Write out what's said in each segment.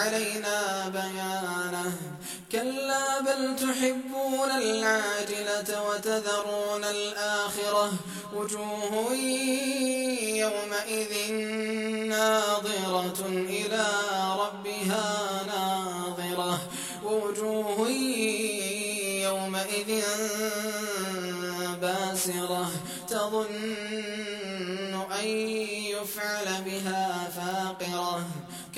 علينا بيانه. كلا بل تحبون العاجلة وتذرون الآخرة. وجوه يومئذ ناظرة إلى ربها ناظرة. وجوه يومئذ باسرة. تظن أن يفعل بها فاقرة.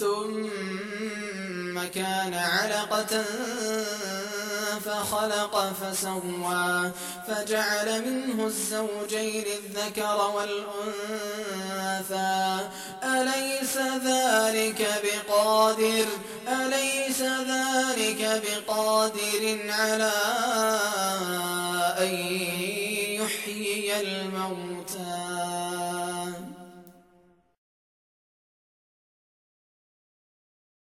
ثم كان علقة فخلق فسوى فجعل منه الزوجين الذكر والأنثى. أليس ذلك بقادر؟ أليس ذلك بقادر على أن يحيي الموتى؟